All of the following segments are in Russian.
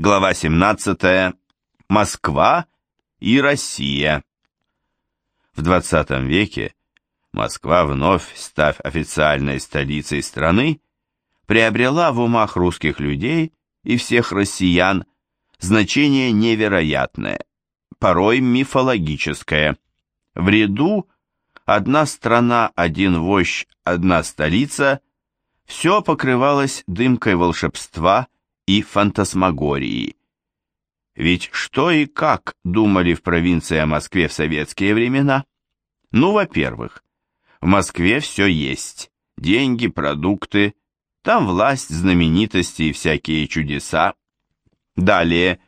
Глава 17. Москва и Россия. В 20 веке Москва, вновь став официальной столицей страны, приобрела в умах русских людей и всех россиян значение невероятное, порой мифологическое. В ряду «одна страна, один вождь, одна столица» все покрывалось дымкой волшебства и фантасмагории. Ведь что и как думали в провинции о Москве в советские времена? Ну, во-первых, в Москве все есть. Деньги, продукты, там власть, знаменитости и всякие чудеса. Далее,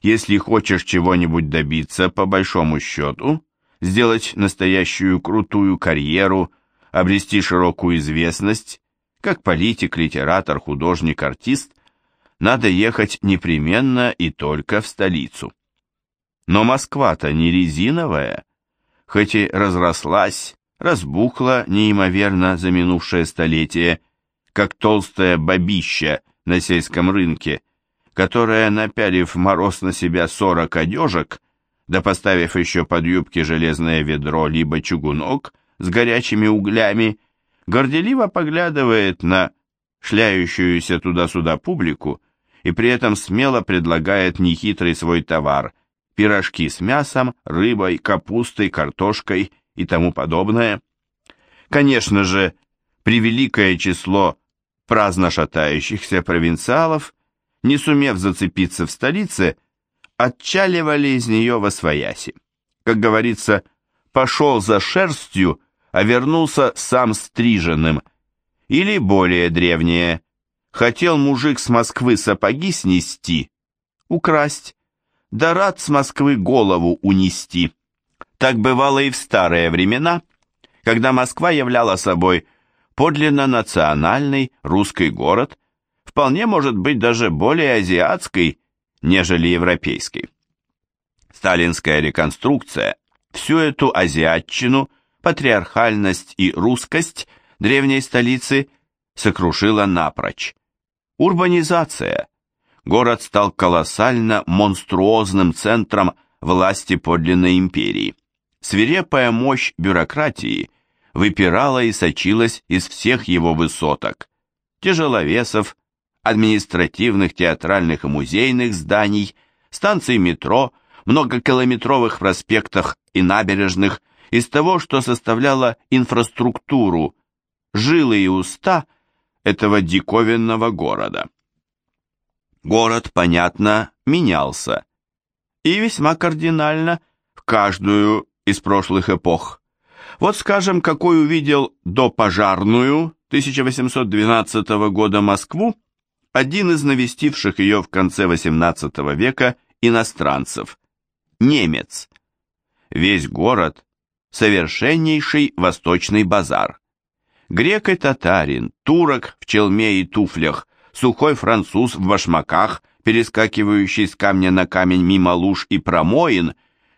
если хочешь чего-нибудь добиться, по большому счету, сделать настоящую крутую карьеру, обрести широкую известность, как политик, литератор, художник, артист, надо ехать непременно и только в столицу. Но Москва-то не резиновая, хоть и разрослась, разбухла неимоверно за минувшее столетие, как толстая бабища на сельском рынке, которая, напялив мороз на себя сорок одежек, да поставив еще под юбки железное ведро либо чугунок с горячими углями, горделиво поглядывает на шляющуюся туда-сюда публику и при этом смело предлагает нехитрый свой товар – пирожки с мясом, рыбой, капустой, картошкой и тому подобное. Конечно же, превеликое число праздно шатающихся провинциалов, не сумев зацепиться в столице, отчаливали из нее во свояси. Как говорится, пошел за шерстью, а вернулся сам стриженным. Или более древнее, хотел мужик с Москвы сапоги снести, украсть, да рад с Москвы голову унести. Так бывало и в старые времена, когда Москва являла собой подлинно национальный русский город, вполне может быть даже более азиатской, нежели европейской. Сталинская реконструкция всю эту азиатчину, патриархальность и русскость древней столицы сокрушила напрочь. Урбанизация. Город стал колоссально монструозным центром власти подлинной империи. Свирепая мощь бюрократии выпирала и сочилась из всех его высоток. Тяжеловесов, административных, театральных и музейных зданий, станций метро, многокилометровых проспектах и набережных, из того, что составляло инфраструктуру, жилы и уста этого диковинного города. Город, понятно, менялся, и весьма кардинально в каждую из прошлых эпох. Вот скажем, какой увидел допожарную 1812 года Москву один из навестивших ее в конце XVIII века иностранцев, немец. Весь город – совершеннейший восточный базар. Грек и татарин, турок в челме и туфлях, сухой француз в башмаках, перескакивающий с камня на камень мимо луж и промоин,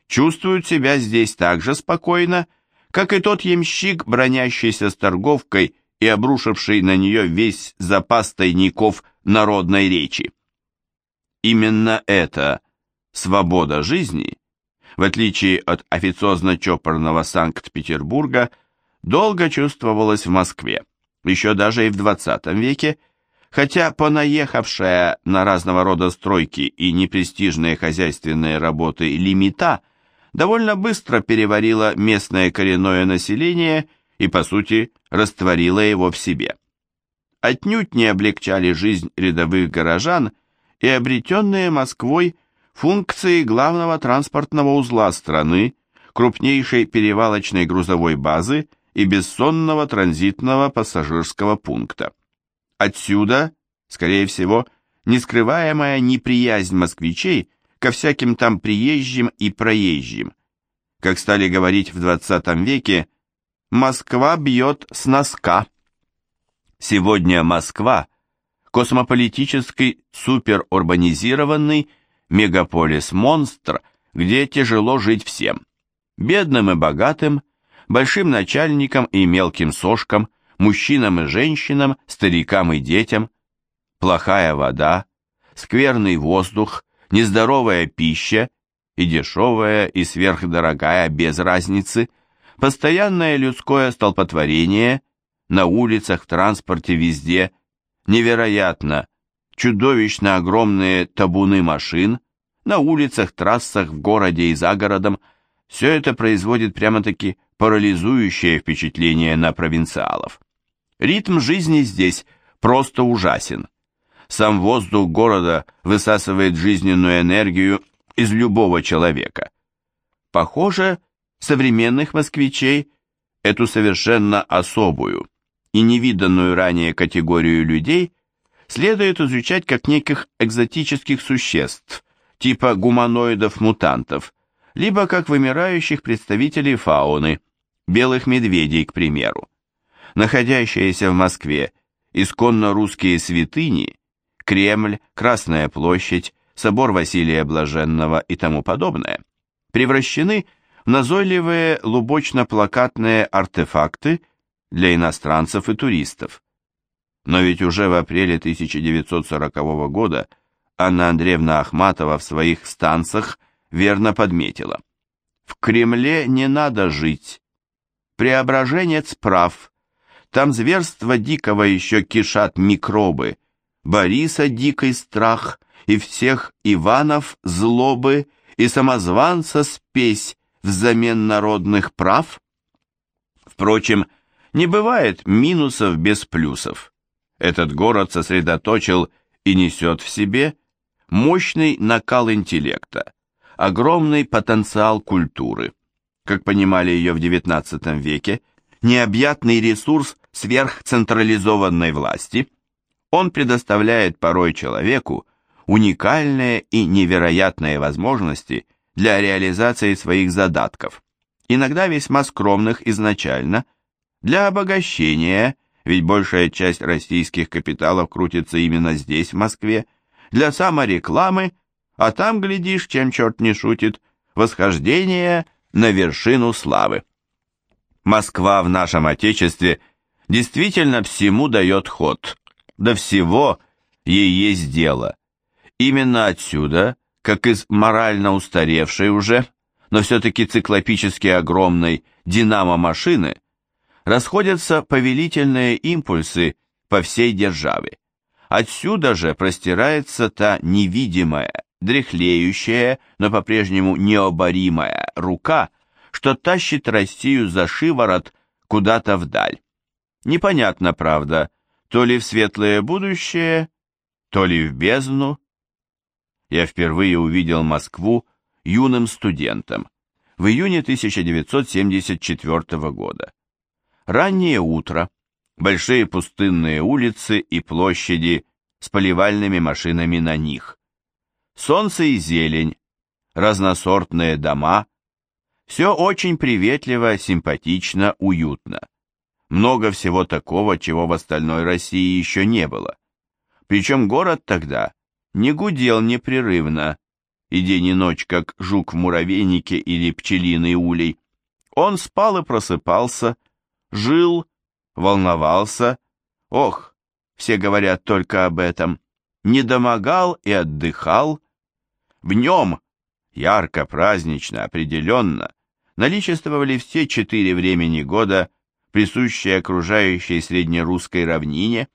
чувствуют себя здесь так же спокойно, как и тот ямщик, бронящийся с торговкой и обрушивший на нее весь запас тайников народной речи. Именно это свобода жизни, в отличие от официозно-чопорного Санкт-Петербурга, долго чувствовалась в Москве, еще даже и в 20 веке, хотя понаехавшая на разного рода стройки и непрестижные хозяйственные работы лимита – довольно быстро переварила местное коренное население и, по сути, растворила его в себе. Отнюдь не облегчали жизнь рядовых горожан и обретенные Москвой функции главного транспортного узла страны, крупнейшей перевалочной грузовой базы и бессонного транзитного пассажирского пункта. Отсюда, скорее всего, нескрываемая неприязнь москвичей ко всяким там приезжим и проезжим. Как стали говорить в 20 веке, Москва бьет с носка. Сегодня Москва – космополитический суперурбанизированный мегаполис-монстр, где тяжело жить всем. Бедным и богатым, большим начальникам и мелким сошкам, мужчинам и женщинам, старикам и детям. Плохая вода, скверный воздух, нездоровая пища и дешевая и сверхдорогая без разницы, постоянное людское столпотворение на улицах, транспорте, везде, невероятно, чудовищно огромные табуны машин, на улицах, трассах, в городе и за городом, все это производит прямо-таки парализующее впечатление на провинциалов. Ритм жизни здесь просто ужасен. Сам воздух города высасывает жизненную энергию из любого человека. Похоже, современных москвичей эту совершенно особую и невиданную ранее категорию людей следует изучать как неких экзотических существ, типа гуманоидов-мутантов, либо как вымирающих представителей фауны, белых медведей, к примеру. Находящиеся в Москве исконно русские святыни, Кремль, Красная площадь, собор Василия Блаженного и тому подобное, превращены в назойливые лубочно-плакатные артефакты для иностранцев и туристов. Но ведь уже в апреле 1940 года Анна Андреевна Ахматова в своих станцах верно подметила. В Кремле не надо жить. Преображенец прав. Там зверство дикого еще кишат микробы. Бориса дикий страх, и всех Иванов злобы, и самозванца спесь взамен народных прав. Впрочем, не бывает минусов без плюсов. Этот город сосредоточил и несет в себе мощный накал интеллекта, огромный потенциал культуры, как понимали ее в XIX веке, необъятный ресурс сверхцентрализованной власти, он предоставляет порой человеку уникальные и невероятные возможности для реализации своих задатков, иногда весьма скромных изначально, для обогащения, ведь большая часть российских капиталов крутится именно здесь, в Москве, для саморекламы, а там, глядишь, чем черт не шутит, восхождение на вершину славы. Москва в нашем Отечестве действительно всему дает ход, до всего ей есть дело. Именно отсюда, как из морально устаревшей уже, но все-таки циклопически огромной динамо-машины, расходятся повелительные импульсы по всей державе. Отсюда же простирается та невидимая, дряхлеющая, но по-прежнему необоримая рука, что тащит Россию за шиворот куда-то вдаль. Непонятно, правда, то ли в светлое будущее, то ли в бездну. Я впервые увидел Москву юным студентом в июне 1974 года. Раннее утро, большие пустынные улицы и площади с поливальными машинами на них. Солнце и зелень, разносортные дома. Все очень приветливо, симпатично, уютно. Много всего такого, чего в остальной России еще не было. Причем город тогда не гудел непрерывно, и день и ночь, как жук в муравейнике или пчелиный улей. Он спал и просыпался, жил, волновался. Ох, все говорят только об этом. Не домогал и отдыхал. В нем, ярко, празднично, определенно, наличествовали все четыре времени года, присущие окружающей среднерусской равнине,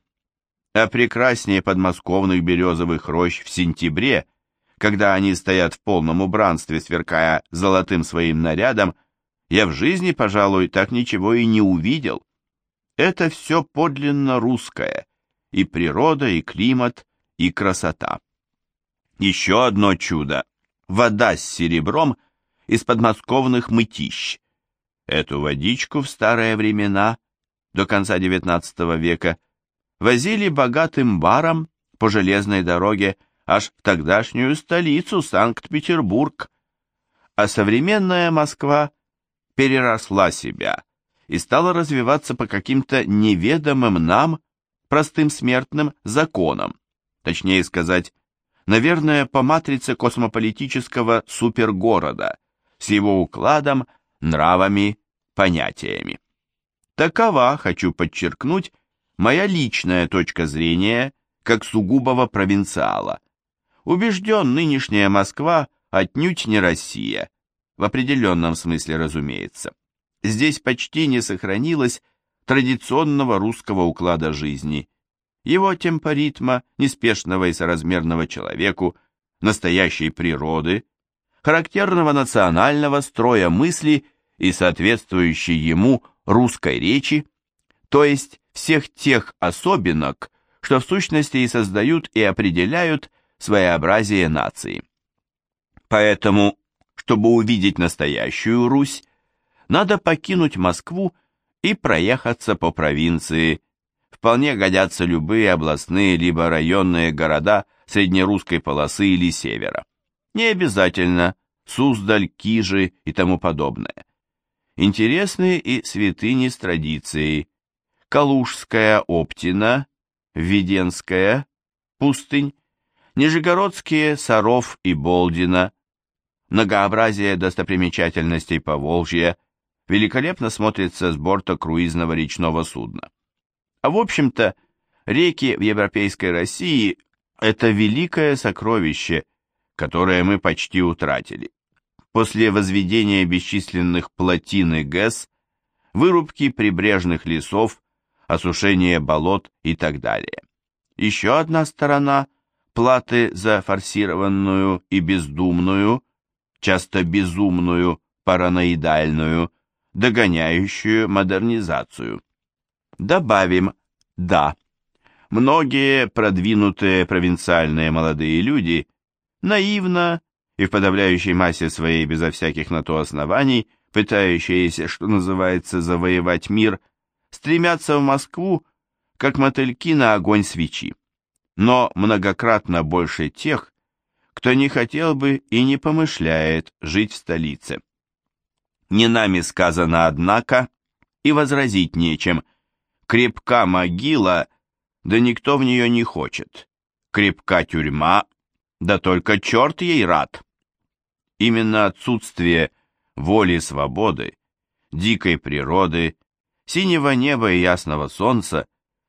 а прекраснее подмосковных березовых рощ в сентябре, когда они стоят в полном убранстве, сверкая золотым своим нарядом, я в жизни, пожалуй, так ничего и не увидел. Это все подлинно русское, и природа, и климат, и красота. Еще одно чудо – вода с серебром из подмосковных мытищ. Эту водичку в старые времена, до конца XIX века, возили богатым баром по железной дороге аж в тогдашнюю столицу Санкт-Петербург. А современная Москва – переросла себя и стала развиваться по каким-то неведомым нам, простым смертным, законам, точнее сказать, наверное, по матрице космополитического супергорода с его укладом, нравами, понятиями. Такова, хочу подчеркнуть, моя личная точка зрения как сугубого провинциала, убежден, нынешняя Москва отнюдь не Россия, в определенном смысле, разумеется. Здесь почти не сохранилось традиционного русского уклада жизни, его темпоритма, неспешного и соразмерного человеку, настоящей природы, характерного национального строя мысли и соответствующей ему русской речи, то есть всех тех особенок, что в сущности и создают и определяют своеобразие нации. Поэтому, чтобы увидеть настоящую Русь, надо покинуть Москву и проехаться по провинции. Вполне годятся любые областные либо районные города среднерусской полосы или севера. Не обязательно Суздаль, Кижи и тому подобное. Интересные и святыни с традицией. Калужская Оптина, Введенская, Пустынь, Нижегородские Саров и Болдина, многообразие достопримечательностей Поволжья великолепно смотрится с борта круизного речного судна. А в общем-то, реки в европейской России – это великое сокровище, которое мы почти утратили. После возведения бесчисленных плотин и ГЭС, вырубки прибрежных лесов, осушения болот и так далее. Еще одна сторона – платы за форсированную и бездумную, часто безумную, параноидальную, догоняющую модернизацию. Добавим «да». Многие продвинутые провинциальные молодые люди наивно и в подавляющей массе своей безо всяких на то оснований, пытающиеся, что называется, завоевать мир, стремятся в Москву, как мотыльки на огонь свечи. Но многократно больше тех, кто не хотел бы и не помышляет жить в столице. Не нами сказано, однако, и возразить нечем. Крепка могила, да никто в нее не хочет. Крепка тюрьма, да только черт ей рад. Именно отсутствие воли свободы, дикой природы, синего неба и ясного солнца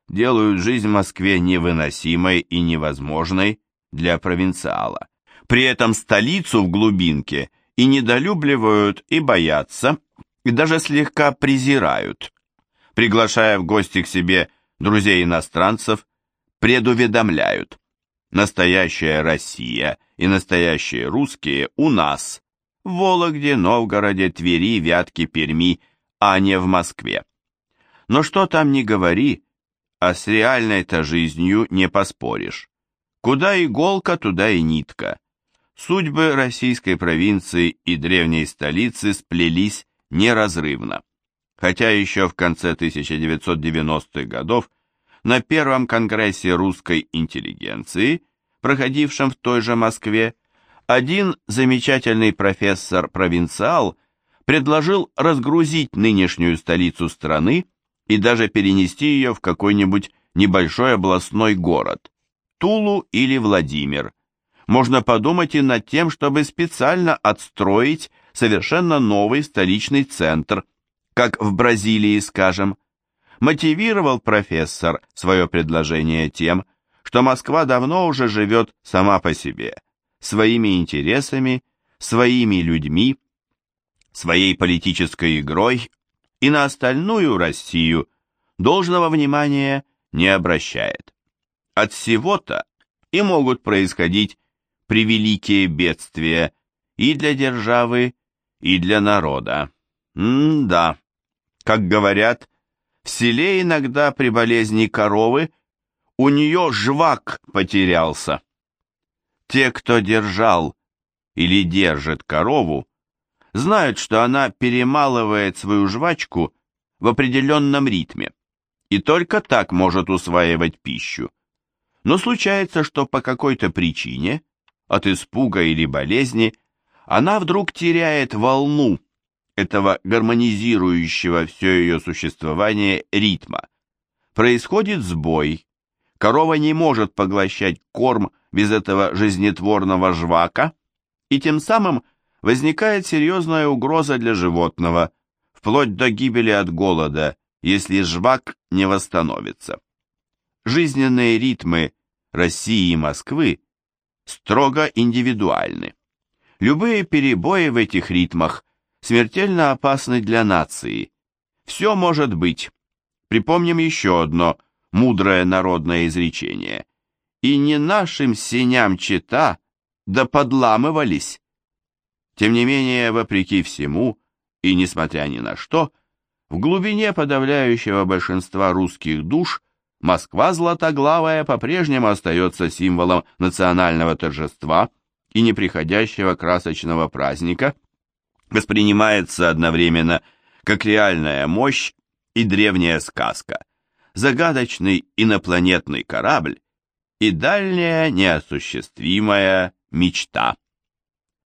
делают жизнь в Москве невыносимой и невозможной для провинциала. При этом столицу в глубинке и недолюбливают, и боятся, и даже слегка презирают. Приглашая в гости к себе друзей-иностранцев, предуведомляют. Настоящая Россия и настоящие русские у нас, в Вологде, Новгороде, Твери, Вятке, Перми, а не в Москве. Но что там ни говори, а с реальной-то жизнью не поспоришь. Куда иголка, туда и нитка. Судьбы российской провинции и древней столицы сплелись неразрывно. Хотя еще в конце 1990-х годов на первом конгрессе русской интеллигенции, проходившем в той же Москве, один замечательный профессор-провинциал предложил разгрузить нынешнюю столицу страны и даже перенести ее в какой-нибудь небольшой областной город, Тулу или Владимир. Можно подумать и над тем, чтобы специально отстроить совершенно новый столичный центр, как в Бразилии, скажем, мотивировал профессор свое предложение тем, что Москва давно уже живет сама по себе, своими интересами, своими людьми, своей политической игрой и на остальную Россию должного внимания не обращает. От всего-то и могут происходить превеликие бедствия и для державы, и для народа. М-да, как говорят, в селе иногда при болезни коровы у нее жвак потерялся. Те, кто держал или держит корову, знают, что она перемалывает свою жвачку в определенном ритме и только так может усваивать пищу. Но случается, что по какой-то причине, от испуга или болезни, она вдруг теряет волну, этого гармонизирующего все ее существование ритма. Происходит сбой. Корова не может поглощать корм без этого жизнетворного жвака, и тем самым возникает серьезная угроза для животного, вплоть до гибели от голода, если жвак не восстановится. Жизненные ритмы России и Москвы строго индивидуальны. Любые перебои в этих ритмах смертельно опасны для нации. Все может быть. Припомним еще одно мудрое народное изречение. И не нашим синям чита, да подламывались. Тем не менее, вопреки всему, и несмотря ни на что, в глубине подавляющего большинства русских душ Москва Златоглавая по-прежнему остается символом национального торжества и неприходящего красочного праздника, воспринимается одновременно как реальная мощь и древняя сказка, загадочный инопланетный корабль и дальняя неосуществимая мечта.